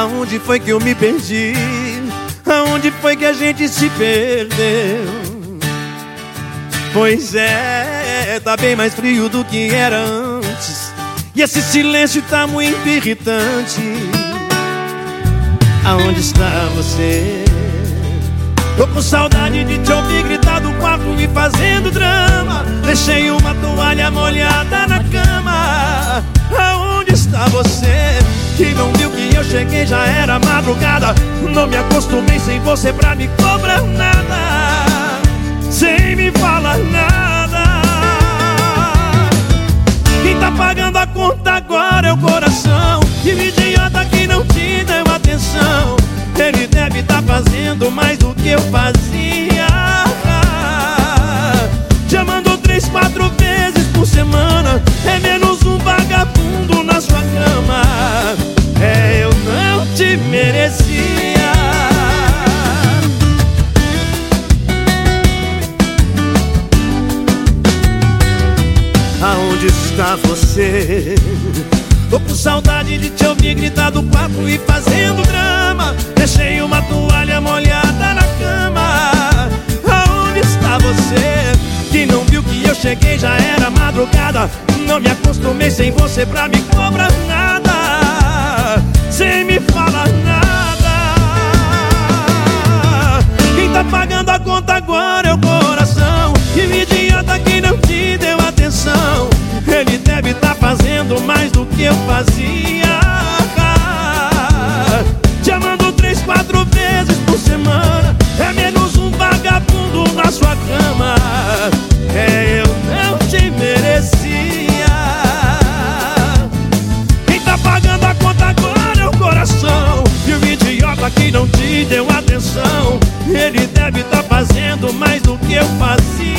Aonde foi que eu me perdi? Aonde foi que a gente se perdeu? Pois é, tá bem mais frio do que era antes. E esse silêncio tá muito irritante. Aonde está você? Tô com saudade de te ouvir gritar do quarto e fazendo drama. Deixei uma toalha molhada na cama. Aonde está você? Que não eu cheguei, já era madrugada. Não me acostumei sem você pra me cobrar nada. Sem me falar nada. Quem tá pagando a conta agora é o coração. E o idiota que não te deu atenção. Ele deve tá fazendo mais do que eu fazia. Aonde está você? Tô com saudade de te ouvir gritar do quarto e fazendo drama. Deixei uma toalha molhada na cama. Aonde está você? Que não viu que eu cheguei, já era madrugada. Não me acostumei sem você pra me cobrar nada fazendo mais do que eu fazia